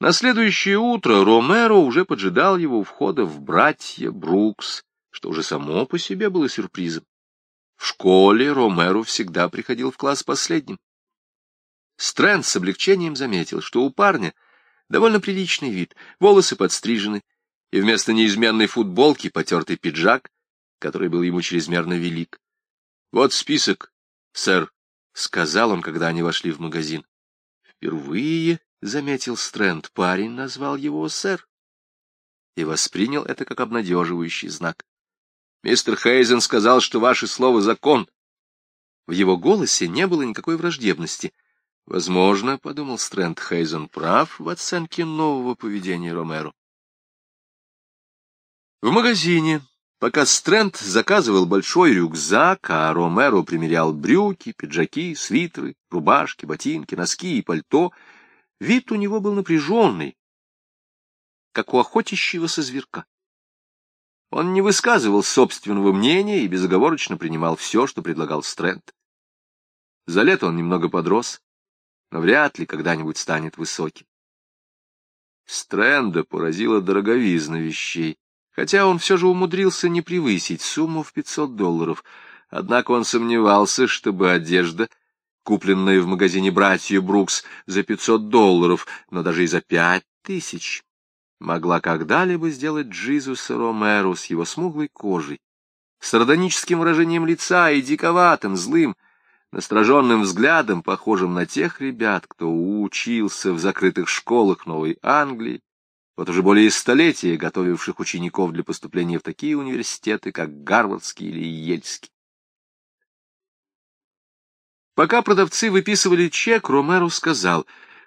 На следующее утро Ромеро уже поджидал его у входа в братья Брукс, что уже само по себе было сюрпризом. В школе Ромеро всегда приходил в класс последним. Стрэнд с облегчением заметил, что у парня довольно приличный вид, волосы подстрижены, и вместо неизменной футболки потертый пиджак, который был ему чрезмерно велик. — Вот список, сэр, — сказал он, когда они вошли в магазин. Впервые, — заметил Стрэнд, — парень назвал его сэр и воспринял это как обнадеживающий знак. Мистер Хейзен сказал, что ваше слово — закон. В его голосе не было никакой враждебности. Возможно, — подумал Стрэнд Хейзен, — прав в оценке нового поведения Ромеро. В магазине, пока Стрэнд заказывал большой рюкзак, а Ромеро примерял брюки, пиджаки, свитеры, рубашки, ботинки, носки и пальто, вид у него был напряженный, как у охотящегося зверка. Он не высказывал собственного мнения и безоговорочно принимал все, что предлагал Стрэнд. За лето он немного подрос, но вряд ли когда-нибудь станет высоким. Стрэнда поразила дороговизна вещей, хотя он все же умудрился не превысить сумму в 500 долларов, однако он сомневался, чтобы одежда, купленная в магазине «Братья Брукс» за 500 долларов, но даже и за 5 тысяч, могла когда-либо сделать Джизуса Ромеро с его смуглой кожей, сардоническим выражением лица и диковатым, злым, настороженным взглядом, похожим на тех ребят, кто учился в закрытых школах Новой Англии, вот уже более столетия готовивших учеников для поступления в такие университеты, как Гарвардский или Ельский. Пока продавцы выписывали чек, Ромеро сказал,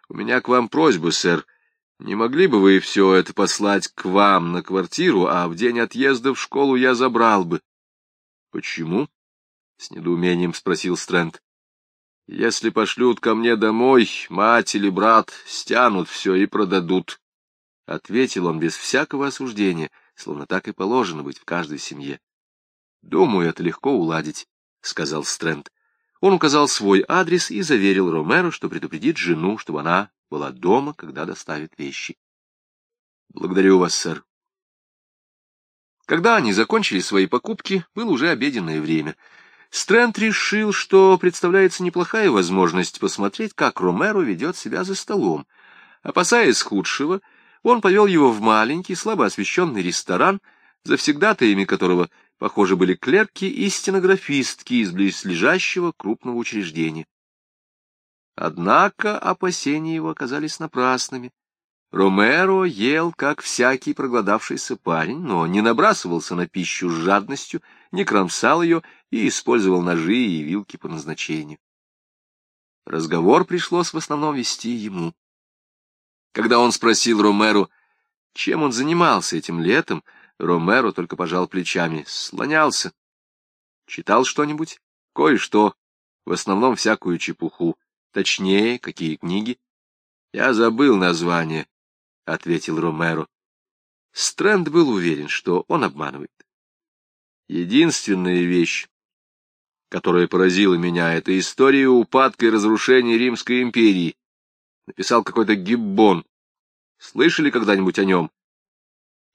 «У меня к вам просьба, сэр, — не могли бы вы все это послать к вам на квартиру, а в день отъезда в школу я забрал бы? — Почему? — с недоумением спросил Стрэнд. — Если пошлют ко мне домой, мать или брат стянут все и продадут. — ответил он без всякого осуждения, словно так и положено быть в каждой семье. — Думаю, это легко уладить, — сказал Стрэнд. Он указал свой адрес и заверил Ромеро, что предупредит жену, чтобы она была дома, когда доставит вещи. — Благодарю вас, сэр. Когда они закончили свои покупки, было уже обеденное время. Стрэнд решил, что представляется неплохая возможность посмотреть, как Ромеро ведет себя за столом. Опасаясь худшего, он повел его в маленький, слабо освещенный ресторан, завсегдатаями которого, похоже, были клерки и стенографистки из близлежащего крупного учреждения. Однако опасения его оказались напрасными. Ромеро ел, как всякий проголодавшийся парень, но не набрасывался на пищу с жадностью, не кромсал ее и использовал ножи и вилки по назначению. Разговор пришлось в основном вести ему. Когда он спросил Ромеро, чем он занимался этим летом, Ромеро только пожал плечами. Слонялся. Читал что-нибудь? Кое-что. В основном всякую чепуху. Точнее, какие книги? Я забыл название, — ответил Ромеро. Стрэнд был уверен, что он обманывает. Единственная вещь, которая поразила меня, — это история упадка и разрушения Римской империи. Написал какой-то Гиббон. Слышали когда-нибудь о нем?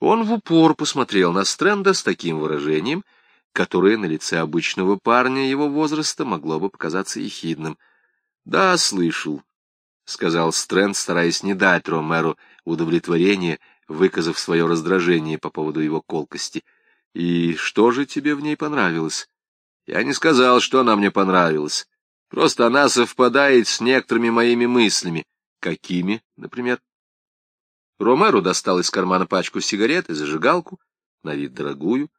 Он в упор посмотрел на Стрэнда с таким выражением, которое на лице обычного парня его возраста могло бы показаться ехидным —— Да, слышал, — сказал Стрэнд, стараясь не дать Ромеру удовлетворения, выказав свое раздражение по поводу его колкости. — И что же тебе в ней понравилось? — Я не сказал, что она мне понравилась. Просто она совпадает с некоторыми моими мыслями. — Какими, например? Ромеро достал из кармана пачку сигарет и зажигалку, на вид дорогую,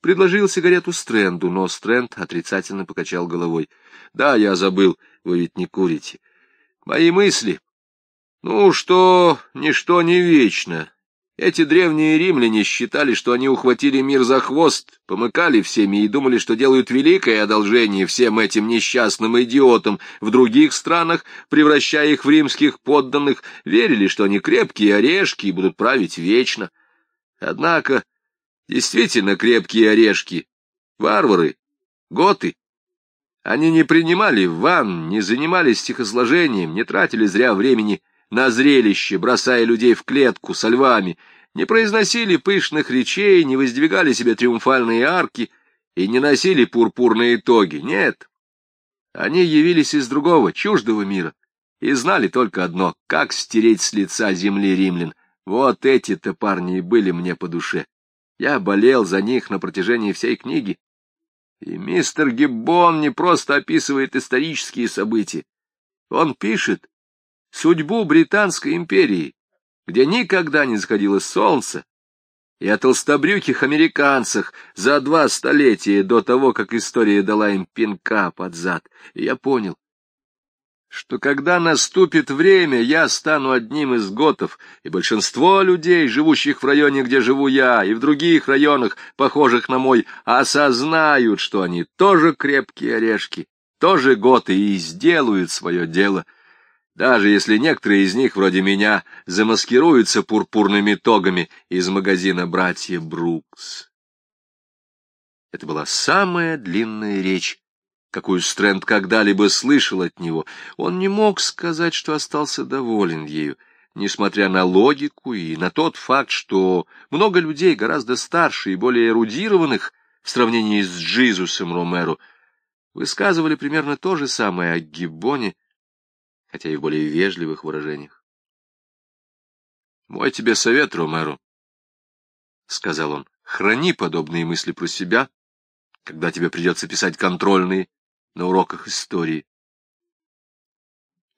Предложил сигарету Стрэнду, но Стрэнд отрицательно покачал головой. — Да, я забыл, вы ведь не курите. Мои мысли. Ну, что ничто не вечно. Эти древние римляне считали, что они ухватили мир за хвост, помыкали всеми и думали, что делают великое одолжение всем этим несчастным идиотам в других странах, превращая их в римских подданных, верили, что они крепкие орешки и будут править вечно. Однако Действительно крепкие орешки. Варвары, готы. Они не принимали ванн, не занимались стихосложением, не тратили зря времени на зрелище, бросая людей в клетку со львами, не произносили пышных речей, не воздвигали себе триумфальные арки и не носили пурпурные тоги. Нет, они явились из другого, чуждого мира, и знали только одно — как стереть с лица земли римлян. Вот эти-то парни и были мне по душе. Я болел за них на протяжении всей книги. И мистер Гиббон не просто описывает исторические события. Он пишет судьбу Британской империи, где никогда не заходило солнце, и о толстобрюхих американцах за два столетия до того, как история дала им пинка под зад. Я понял, что когда наступит время, я стану одним из готов, и большинство людей, живущих в районе, где живу я, и в других районах, похожих на мой, осознают, что они тоже крепкие орешки, тоже готы и сделают свое дело — даже если некоторые из них, вроде меня, замаскируются пурпурными тогами из магазина «Братья Брукс». Это была самая длинная речь, какую Стрэнд когда-либо слышал от него. Он не мог сказать, что остался доволен ею, несмотря на логику и на тот факт, что много людей гораздо старше и более эрудированных в сравнении с Джизусом Ромеро высказывали примерно то же самое о Гиббоне, хотя и в более вежливых выражениях. «Мой тебе совет, Ромеро», — сказал он, — «храни подобные мысли про себя, когда тебе придется писать контрольные на уроках истории».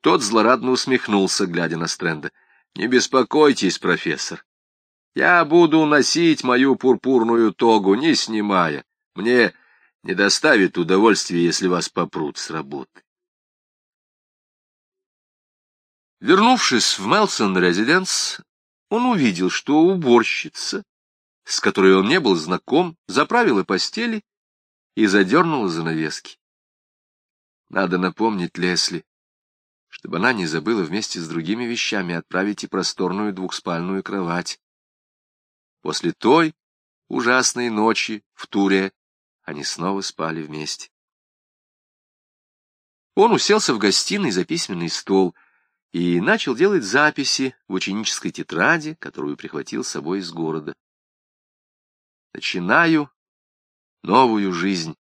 Тот злорадно усмехнулся, глядя на Стрэнда. «Не беспокойтесь, профессор. Я буду носить мою пурпурную тогу, не снимая. Мне не доставит удовольствия, если вас попрут с работы». Вернувшись в Мелсон Резиденс, он увидел, что уборщица, с которой он не был знаком, заправила постели и задернула занавески. Надо напомнить Лесли, чтобы она не забыла вместе с другими вещами отправить и просторную двухспальную кровать. После той ужасной ночи в Туре они снова спали вместе. Он уселся в гостиной за письменный стол — и начал делать записи в ученической тетради, которую прихватил с собой из города. Начинаю новую жизнь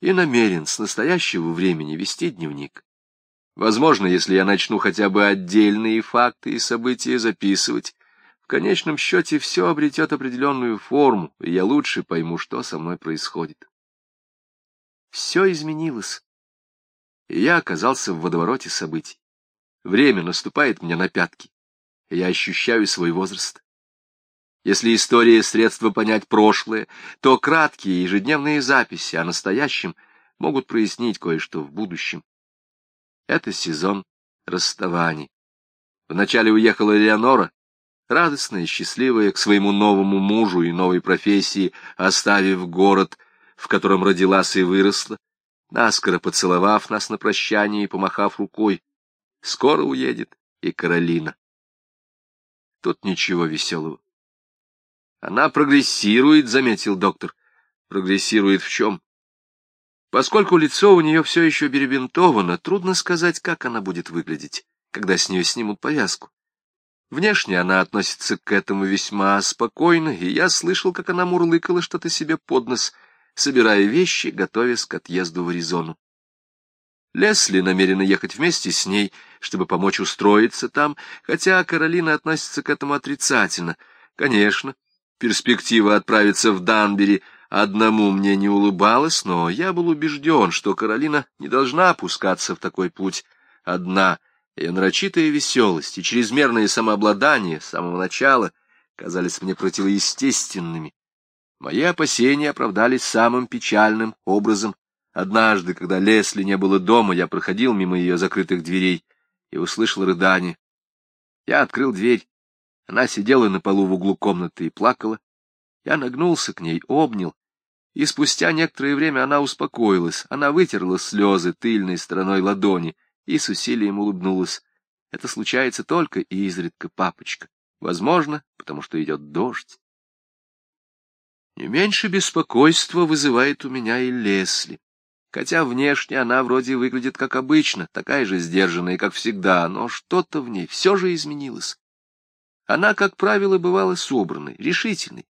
и намерен с настоящего времени вести дневник. Возможно, если я начну хотя бы отдельные факты и события записывать, в конечном счете все обретет определенную форму, и я лучше пойму, что со мной происходит. Все изменилось, и я оказался в водовороте событий. Время наступает мне на пятки, и я ощущаю свой возраст. Если история — средство понять прошлое, то краткие ежедневные записи о настоящем могут прояснить кое-что в будущем. Это сезон расставаний. Вначале уехала Леонора, радостная счастливая к своему новому мужу и новой профессии, оставив город, в котором родилась и выросла, наскоро поцеловав нас на прощание и помахав рукой. Скоро уедет и Каролина. Тут ничего веселого. Она прогрессирует, заметил доктор. Прогрессирует в чем? Поскольку лицо у нее все еще беребинтовано, трудно сказать, как она будет выглядеть, когда с нее снимут повязку. Внешне она относится к этому весьма спокойно, и я слышал, как она мурлыкала что-то себе под нос, собирая вещи, готовясь к отъезду в Аризону. Лесли намерена ехать вместе с ней, чтобы помочь устроиться там, хотя Каролина относится к этому отрицательно. Конечно, перспектива отправиться в Данбери одному мне не улыбалась, но я был убежден, что Каролина не должна опускаться в такой путь одна. Ее нарочитая веселость и чрезмерное самообладание с самого начала казались мне противоестественными. Мои опасения оправдались самым печальным образом. Однажды, когда Лесли не было дома, я проходил мимо ее закрытых дверей и услышал рыдание. Я открыл дверь. Она сидела на полу в углу комнаты и плакала. Я нагнулся к ней, обнял, и спустя некоторое время она успокоилась. Она вытерла слезы тыльной стороной ладони и с усилием улыбнулась. Это случается только изредка, папочка. Возможно, потому что идет дождь. Не меньше беспокойства вызывает у меня и Лесли. Хотя внешне она вроде выглядит как обычно, такая же сдержанная, как всегда, но что-то в ней все же изменилось. Она, как правило, бывала собранной, решительной.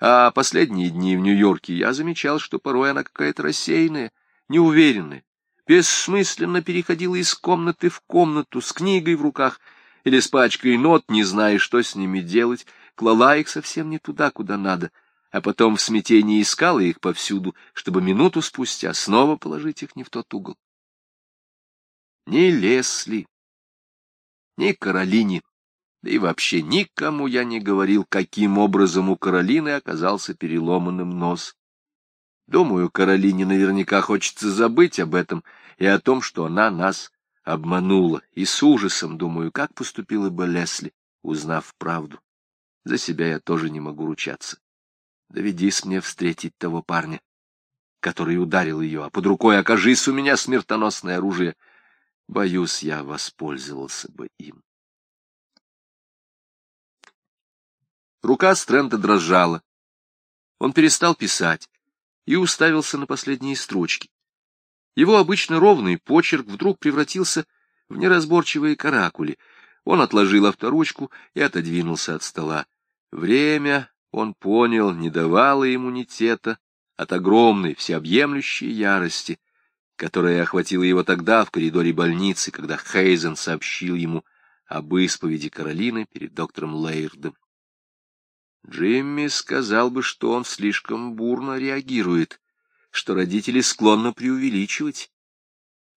А последние дни в Нью-Йорке я замечал, что порой она какая-то рассеянная, неуверенная, бессмысленно переходила из комнаты в комнату с книгой в руках или с пачкой нот, не зная, что с ними делать, клала их совсем не туда, куда надо, а потом в смятении искала их повсюду, чтобы минуту спустя снова положить их не в тот угол. Ни Лесли, ни Каролине, да и вообще никому я не говорил, каким образом у Каролины оказался переломанным нос. Думаю, Каролине наверняка хочется забыть об этом и о том, что она нас обманула, и с ужасом думаю, как поступила бы Лесли, узнав правду. За себя я тоже не могу ручаться. Доведись мне встретить того парня, который ударил ее, а под рукой окажись у меня смертоносное оружие. Боюсь, я воспользовался бы им. Рука Стрэнда дрожала. Он перестал писать и уставился на последние строчки. Его обычно ровный почерк вдруг превратился в неразборчивые каракули. Он отложил авторучку и отодвинулся от стола. Время, он понял, не давало иммунитета от огромной, всеобъемлющей ярости, которая охватила его тогда в коридоре больницы, когда Хейзен сообщил ему об исповеди Каролины перед доктором Лейрдом. Джимми сказал бы, что он слишком бурно реагирует, что родители склонны преувеличивать.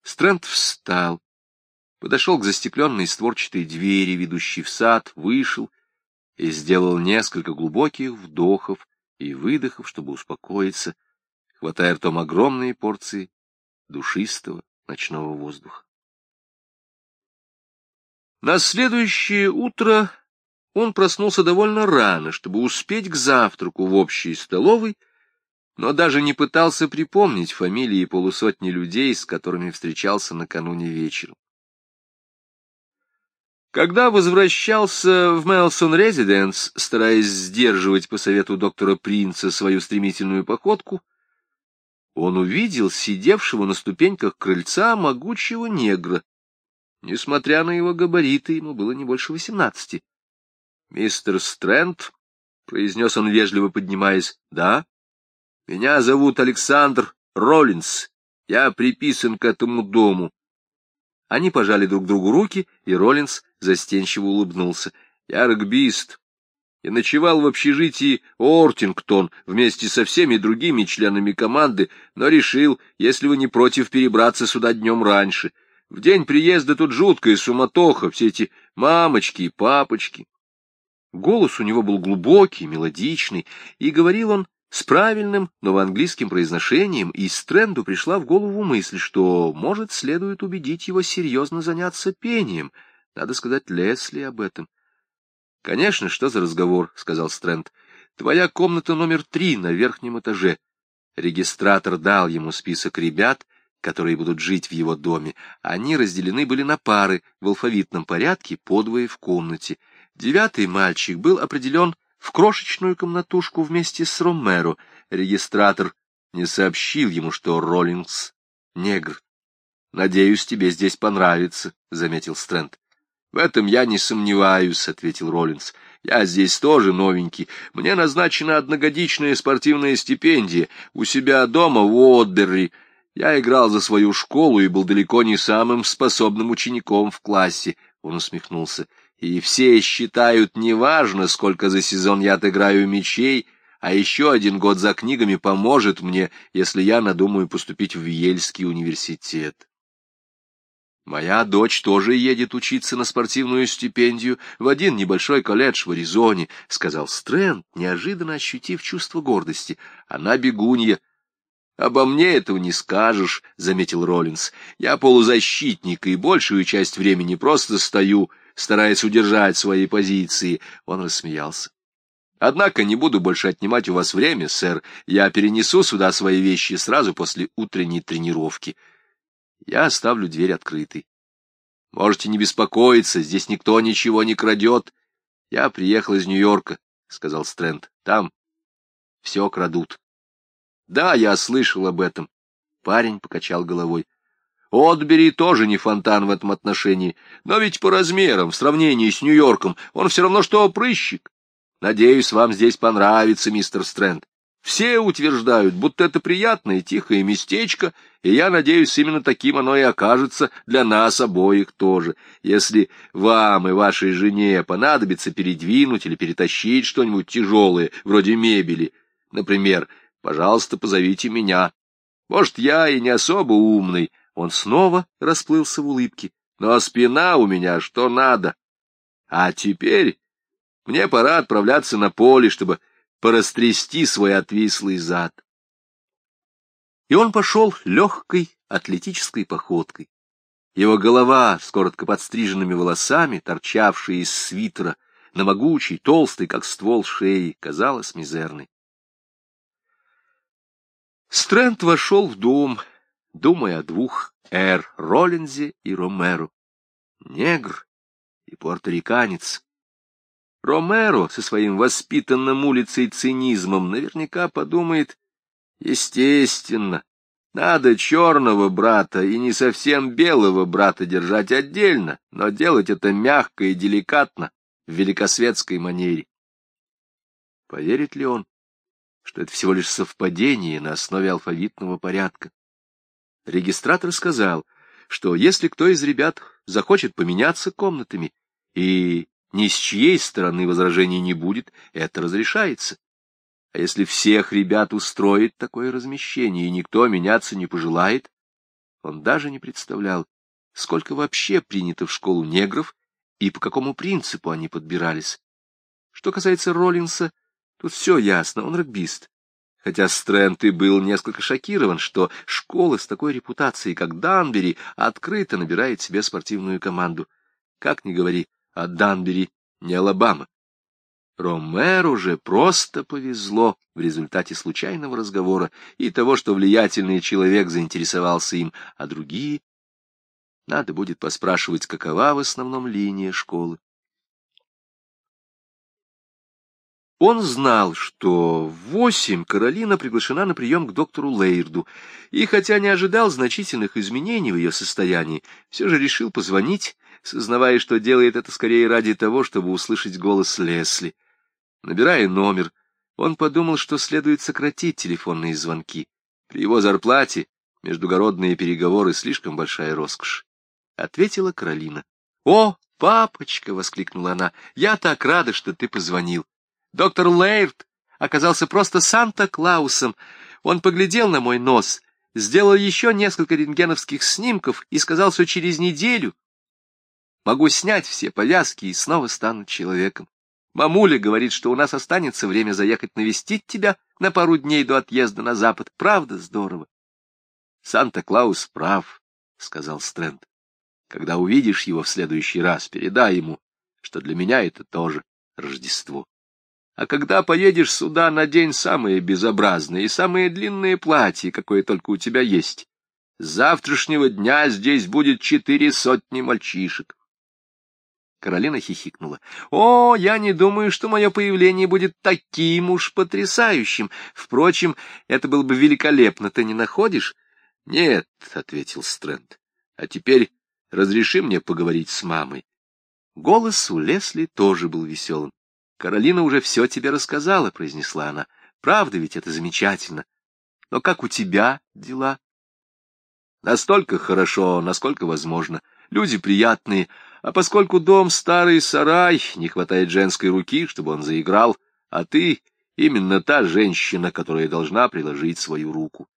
Стрэнд встал, подошел к застекленной створчатой двери, ведущей в сад, вышел и сделал несколько глубоких вдохов и выдохов, чтобы успокоиться, хватая ртом огромные порции душистого ночного воздуха. На следующее утро он проснулся довольно рано, чтобы успеть к завтраку в общей столовой, но даже не пытался припомнить фамилии полусотни людей, с которыми встречался накануне вечером. Когда возвращался в Мелсон Резиденс, стараясь сдерживать по совету доктора Принца свою стремительную походку, он увидел сидевшего на ступеньках крыльца могучего негра. Несмотря на его габариты, ему было не больше восемнадцати. — Мистер Стрэнд, — произнес он, вежливо поднимаясь, — да? — Меня зовут Александр Роллинс. Я приписан к этому дому. Они пожали друг другу руки, и Роллинс застенчиво улыбнулся. — Я регбист. Я ночевал в общежитии Ортингтон вместе со всеми другими членами команды, но решил, если вы не против, перебраться сюда днем раньше. В день приезда тут жуткая суматоха, все эти мамочки и папочки. Голос у него был глубокий, мелодичный, и говорил он с правильным новоанглийским произношением, и Стрэнду пришла в голову мысль, что, может, следует убедить его серьезно заняться пением. Надо сказать Лесли об этом. — Конечно, что за разговор, — сказал Стрэнд. — Твоя комната номер три на верхнем этаже. Регистратор дал ему список ребят, которые будут жить в его доме. Они разделены были на пары в алфавитном порядке, подвое в комнате. Девятый мальчик был определен в крошечную комнатушку вместе с Ромеро. Регистратор не сообщил ему, что Роллингс — негр. — Надеюсь, тебе здесь понравится, — заметил Стрэнд. — В этом я не сомневаюсь, — ответил Роллинс. — Я здесь тоже новенький. Мне назначена одногодичная спортивная стипендия. У себя дома в Уотберри. Я играл за свою школу и был далеко не самым способным учеником в классе. Он усмехнулся и все считают неважно, сколько за сезон я отыграю мечей, а еще один год за книгами поможет мне, если я надумаю поступить в Ельский университет. Моя дочь тоже едет учиться на спортивную стипендию в один небольшой колледж в Аризоне, — сказал Стрэнд, неожиданно ощутив чувство гордости. Она бегунья. — Обо мне этого не скажешь, — заметил Роллинс. — Я полузащитник, и большую часть времени просто стою, — стараясь удержать свои позиции. Он рассмеялся. Однако не буду больше отнимать у вас время, сэр. Я перенесу сюда свои вещи сразу после утренней тренировки. Я оставлю дверь открытой. Можете не беспокоиться, здесь никто ничего не крадет. Я приехал из Нью-Йорка, — сказал Стрэнд. Там все крадут. Да, я слышал об этом. Парень покачал головой. Отбери тоже не фонтан в этом отношении, но ведь по размерам, в сравнении с Нью-Йорком, он все равно что прыщик. Надеюсь, вам здесь понравится, мистер Стрэнд. Все утверждают, будто это приятное тихое местечко, и я надеюсь, именно таким оно и окажется для нас обоих тоже. Если вам и вашей жене понадобится передвинуть или перетащить что-нибудь тяжелое, вроде мебели, например, пожалуйста, позовите меня. Может, я и не особо умный, он снова расплылся в улыбке. Но спина у меня что надо. А теперь мне пора отправляться на поле, чтобы порастрясти свой отвислый зад. И он пошел легкой атлетической походкой. Его голова с коротко подстриженными волосами, торчавшая из свитера, на могучей, толстой, как ствол шеи, казалась мизерной. Стрэнд вошел в дом, думая о двух Эр Роллинзе и Ромеро. Негр и пуэрториканец. Ромеро со своим воспитанным улицей цинизмом наверняка подумает, естественно, надо черного брата и не совсем белого брата держать отдельно, но делать это мягко и деликатно, в великосветской манере. Поверит ли он, что это всего лишь совпадение на основе алфавитного порядка? Регистратор сказал, что если кто из ребят захочет поменяться комнатами, и ни с чьей стороны возражений не будет, это разрешается. А если всех ребят устроит такое размещение, и никто меняться не пожелает, он даже не представлял, сколько вообще принято в школу негров и по какому принципу они подбирались. Что касается Роллинса, тут все ясно, он регбист хотя Стрэнд и был несколько шокирован, что школа с такой репутацией, как Данбери, открыто набирает себе спортивную команду. Как ни говори, а Данбери не Алабама. Ромеру же просто повезло в результате случайного разговора и того, что влиятельный человек заинтересовался им, а другие... Надо будет поспрашивать, какова в основном линия школы. Он знал, что в восемь Каролина приглашена на прием к доктору Лейрду, и хотя не ожидал значительных изменений в ее состоянии, все же решил позвонить, сознавая, что делает это скорее ради того, чтобы услышать голос Лесли. Набирая номер, он подумал, что следует сократить телефонные звонки. При его зарплате междугородные переговоры слишком большая роскошь. Ответила Каролина. — О, папочка! — воскликнула она. — Я так рада, что ты позвонил. Доктор Лейрт оказался просто Санта-Клаусом. Он поглядел на мой нос, сделал еще несколько рентгеновских снимков и сказал, что через неделю могу снять все повязки и снова стану человеком. Мамуля говорит, что у нас останется время заехать навестить тебя на пару дней до отъезда на запад. Правда здорово? Санта-Клаус прав, — сказал Стрэнд. Когда увидишь его в следующий раз, передай ему, что для меня это тоже Рождество. А когда поедешь сюда, надень самые безобразные и самые длинные платья, какое только у тебя есть. С завтрашнего дня здесь будет четыре сотни мальчишек. Каролина хихикнула. — О, я не думаю, что мое появление будет таким уж потрясающим. Впрочем, это было бы великолепно, ты не находишь? — Нет, — ответил Стрэнд. — А теперь разреши мне поговорить с мамой. Голос у Лесли тоже был веселым. Каролина уже все тебе рассказала, — произнесла она. Правда ведь это замечательно. Но как у тебя дела? Настолько хорошо, насколько возможно. Люди приятные, а поскольку дом старый сарай, не хватает женской руки, чтобы он заиграл, а ты именно та женщина, которая должна приложить свою руку.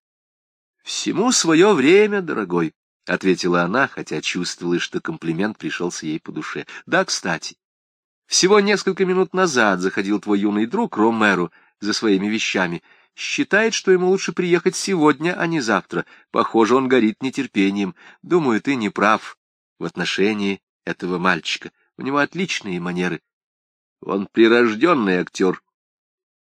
Всему свое время, дорогой, — ответила она, хотя чувствовала, что комплимент пришелся ей по душе. Да, кстати, всего несколько минут назад заходил твой юный друг Ромеро за своими вещами. Считает, что ему лучше приехать сегодня, а не завтра. Похоже, он горит нетерпением. Думаю, ты не прав в отношении этого мальчика. У него отличные манеры. Он прирожденный актер.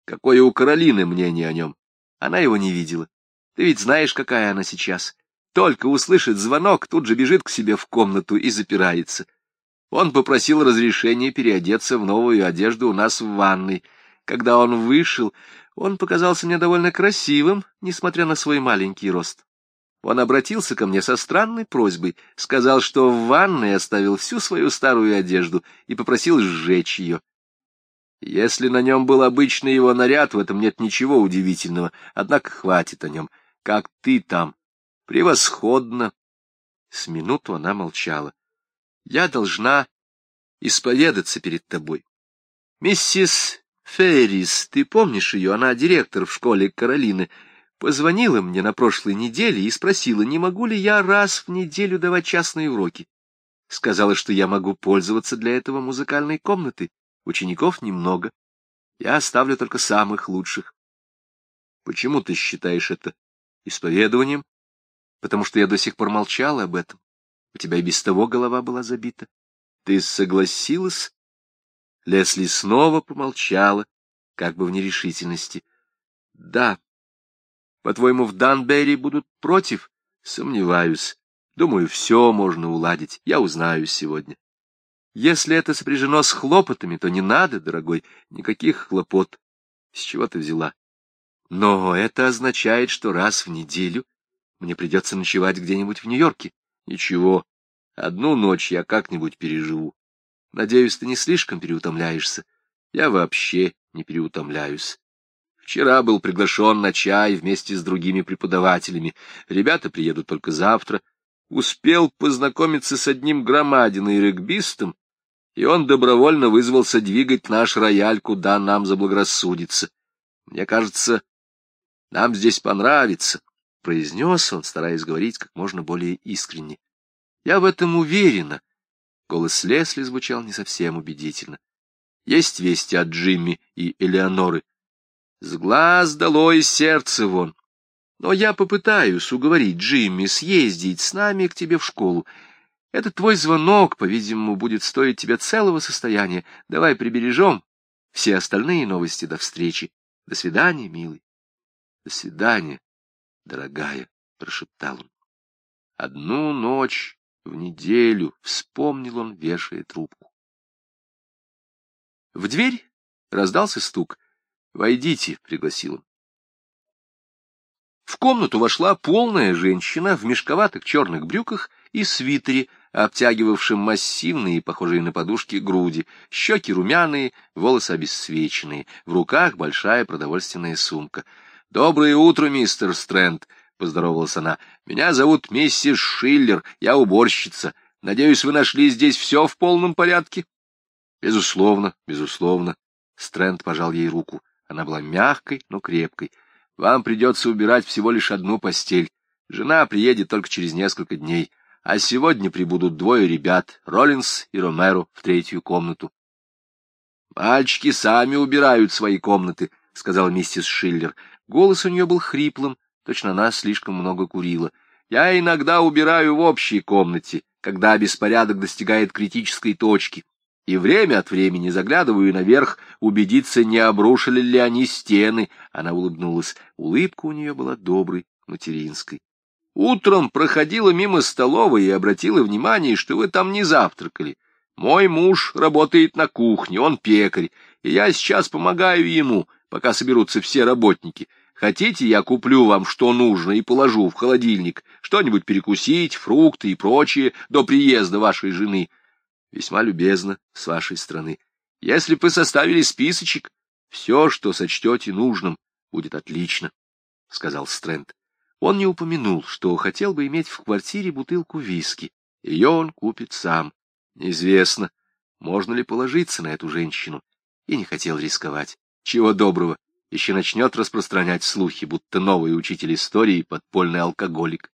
Какое у Каролины мнение о нем? Она его не видела. Ты ведь знаешь, какая она сейчас. Только услышит звонок, тут же бежит к себе в комнату и запирается. Он попросил разрешения переодеться в новую одежду у нас в ванной. Когда он вышел, он показался мне довольно красивым, несмотря на свой маленький рост. Он обратился ко мне со странной просьбой, сказал, что в ванной оставил всю свою старую одежду и попросил сжечь ее. Если на нем был обычный его наряд, в этом нет ничего удивительного, однако хватит о нем. Как ты там? Превосходно. С минуту она молчала. Я должна исповедаться перед тобой. Миссис Феррис, ты помнишь ее, она директор в школе Каролины, позвонила мне на прошлой неделе и спросила, не могу ли я раз в неделю давать частные уроки. Сказала, что я могу пользоваться для этого музыкальной комнатой. Учеников немного. Я оставлю только самых лучших. Почему ты считаешь это исповедованием? Потому что я до сих пор молчала об этом. У тебя и без того голова была забита. Ты согласилась? Лесли снова помолчала, как бы в нерешительности. Да. По-твоему, в Данберри будут против? Сомневаюсь. Думаю, все можно уладить. Я узнаю сегодня. Если это сопряжено с хлопотами, то не надо, дорогой, никаких хлопот. С чего ты взяла? Но это означает, что раз в неделю мне придется ночевать где-нибудь в Нью-Йорке. Ничего, одну ночь я как-нибудь переживу. Надеюсь, ты не слишком переутомляешься. Я вообще не переутомляюсь. Вчера был приглашен на чай вместе с другими преподавателями. Ребята приедут только завтра. Успел познакомиться с одним громадиной регбистом, и он добровольно вызвался двигать наш рояль, куда нам заблагорассудится. Мне кажется, нам здесь понравится, — произнес он, стараясь говорить как можно более искренне. Я в этом уверена. Голос Лесли звучал не совсем убедительно. Есть вести от Джимми и Элеоноры. С глаз долой сердце вон. Но я попытаюсь уговорить Джимми съездить с нами к тебе в школу. Этот твой звонок, по-видимому, будет стоить тебе целого состояния. Давай прибережем все остальные новости до встречи. До свидания, милый. До свидания, дорогая, — прошептал он. Одну ночь в неделю, — вспомнил он, вешая трубку. В дверь раздался стук. «Войдите», — пригласил он. В комнату вошла полная женщина в мешковатых черных брюках и свитере, обтягивавшим массивные, похожие на подушки, груди, щеки румяные, волосы обесцвеченные, в руках большая продовольственная сумка. — Доброе утро, мистер Стрэнд, — поздоровалась она. — Меня зовут миссис Шиллер, я уборщица. Надеюсь, вы нашли здесь все в полном порядке? — Безусловно, безусловно. Стрэнд пожал ей руку. Она была мягкой, но крепкой. — Вам придется убирать всего лишь одну постель. Жена приедет только через несколько дней а сегодня прибудут двое ребят, Роллинс и Ромеро, в третью комнату. — Мальчики сами убирают свои комнаты, — сказал миссис Шиллер. Голос у нее был хриплым, точно она слишком много курила. — Я иногда убираю в общей комнате, когда беспорядок достигает критической точки, и время от времени заглядываю наверх, убедиться, не обрушили ли они стены. Она улыбнулась. Улыбка у нее была доброй, материнской. Утром проходила мимо столовой и обратила внимание, что вы там не завтракали. Мой муж работает на кухне, он пекарь, и я сейчас помогаю ему, пока соберутся все работники. Хотите, я куплю вам что нужно и положу в холодильник, что-нибудь перекусить, фрукты и прочее до приезда вашей жены. Весьма любезно с вашей стороны. Если вы составили списочек, все, что сочтете нужным, будет отлично, — сказал Стрэнд. Он не упомянул, что хотел бы иметь в квартире бутылку виски. Ее он купит сам. Неизвестно, можно ли положиться на эту женщину. И не хотел рисковать. Чего доброго, еще начнет распространять слухи, будто новый учитель истории — подпольный алкоголик. —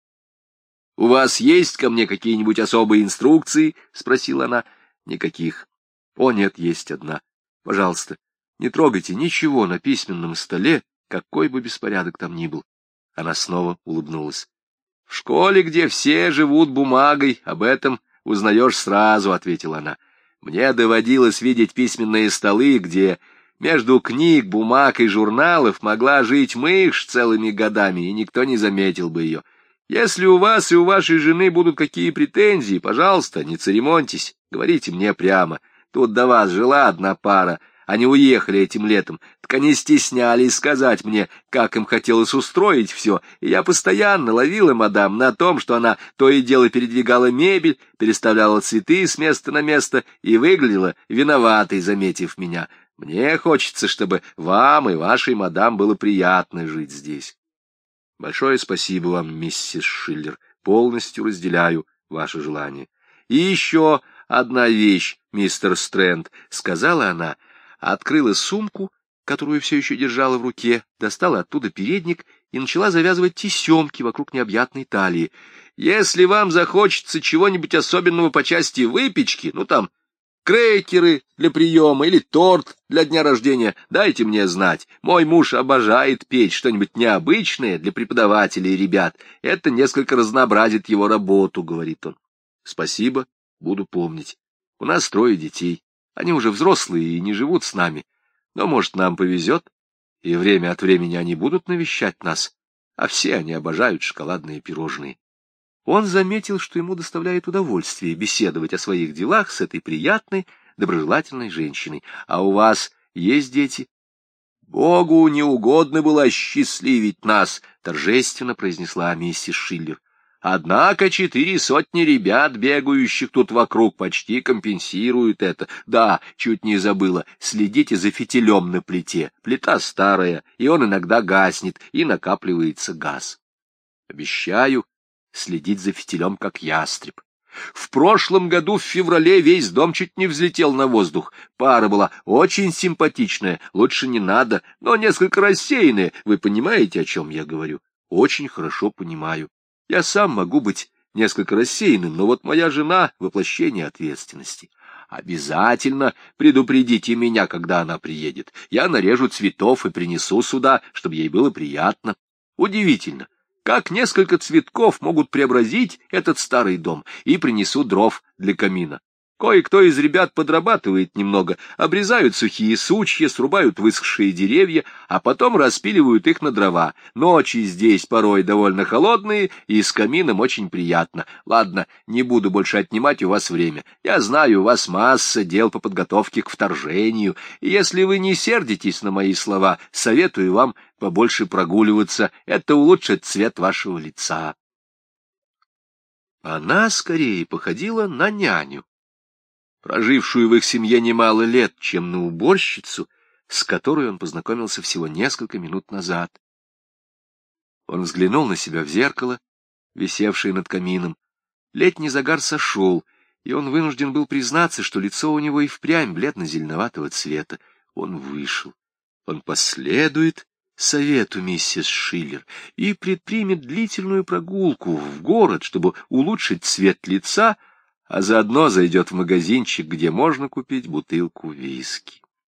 У вас есть ко мне какие-нибудь особые инструкции? — спросила она. — Никаких. — О, нет, есть одна. Пожалуйста, не трогайте ничего на письменном столе, какой бы беспорядок там ни был. Она снова улыбнулась. — В школе, где все живут бумагой, об этом узнаешь сразу, — ответила она. — Мне доводилось видеть письменные столы, где между книг, бумаг и журналов могла жить мышь целыми годами, и никто не заметил бы ее. Если у вас и у вашей жены будут какие претензии, пожалуйста, не церемоньтесь, говорите мне прямо. Тут до вас жила одна пара, они уехали этим летом. только не стеснялись сказать мне, как им хотелось устроить все, и я постоянно ловила мадам на том, что она то и дело передвигала мебель, переставляла цветы с места на место и выглядела виноватой, заметив меня. Мне хочется, чтобы вам и вашей мадам было приятно жить здесь. Большое спасибо вам, миссис Шиллер, полностью разделяю ваше желание. И еще одна вещь, мистер Стрэнд, — сказала она, открыла сумку, которую все еще держала в руке, достала оттуда передник и начала завязывать тесемки вокруг необъятной талии. Если вам захочется чего-нибудь особенного по части выпечки, ну там, крекеры для приема или торт для дня рождения, дайте мне знать. Мой муж обожает печь что-нибудь необычное для преподавателей и ребят. Это несколько разнообразит его работу, — говорит он. Спасибо, буду помнить. У нас трое детей. Они уже взрослые и не живут с нами. Но, может, нам повезет, и время от времени они будут навещать нас, а все они обожают шоколадные пирожные. Он заметил, что ему доставляет удовольствие беседовать о своих делах с этой приятной, доброжелательной женщиной. А у вас есть дети? Богу не угодно было осчастливить нас, торжественно произнесла миссис Шиллер. Однако четыре сотни ребят, бегающих тут вокруг, почти компенсируют это. Да, чуть не забыла, следите за фитилем на плите. Плита старая, и он иногда гаснет, и накапливается газ. Обещаю следить за фитилем, как ястреб. В прошлом году в феврале весь дом чуть не взлетел на воздух. Пара была очень симпатичная, лучше не надо, но несколько рассеянная. Вы понимаете, о чем я говорю? Очень хорошо понимаю. Я сам могу быть несколько рассеянным, но вот моя жена — воплощение ответственности. Обязательно предупредите меня, когда она приедет. Я нарежу цветов и принесу сюда, чтобы ей было приятно. Удивительно, как несколько цветков могут преобразить этот старый дом и принесу дров для камина. Кое-кто из ребят подрабатывает немного, обрезают сухие сучья, срубают высохшие деревья, а потом распиливают их на дрова. Ночи здесь порой довольно холодные, и с камином очень приятно. Ладно, не буду больше отнимать у вас время. Я знаю, у вас масса дел по подготовке к вторжению, и если вы не сердитесь на мои слова, советую вам побольше прогуливаться. Это улучшит цвет вашего лица. Она скорее походила на няню прожившую в их семье немало лет, чем на уборщицу, с которой он познакомился всего несколько минут назад. Он взглянул на себя в зеркало, висевшее над камином. Летний загар сошел, и он вынужден был признаться, что лицо у него и впрямь бледно-зеленоватого цвета. Он вышел. Он последует совету миссис Шиллер и предпримет длительную прогулку в город, чтобы улучшить цвет лица, а заодно зайдет в магазинчик, где можно купить бутылку виски.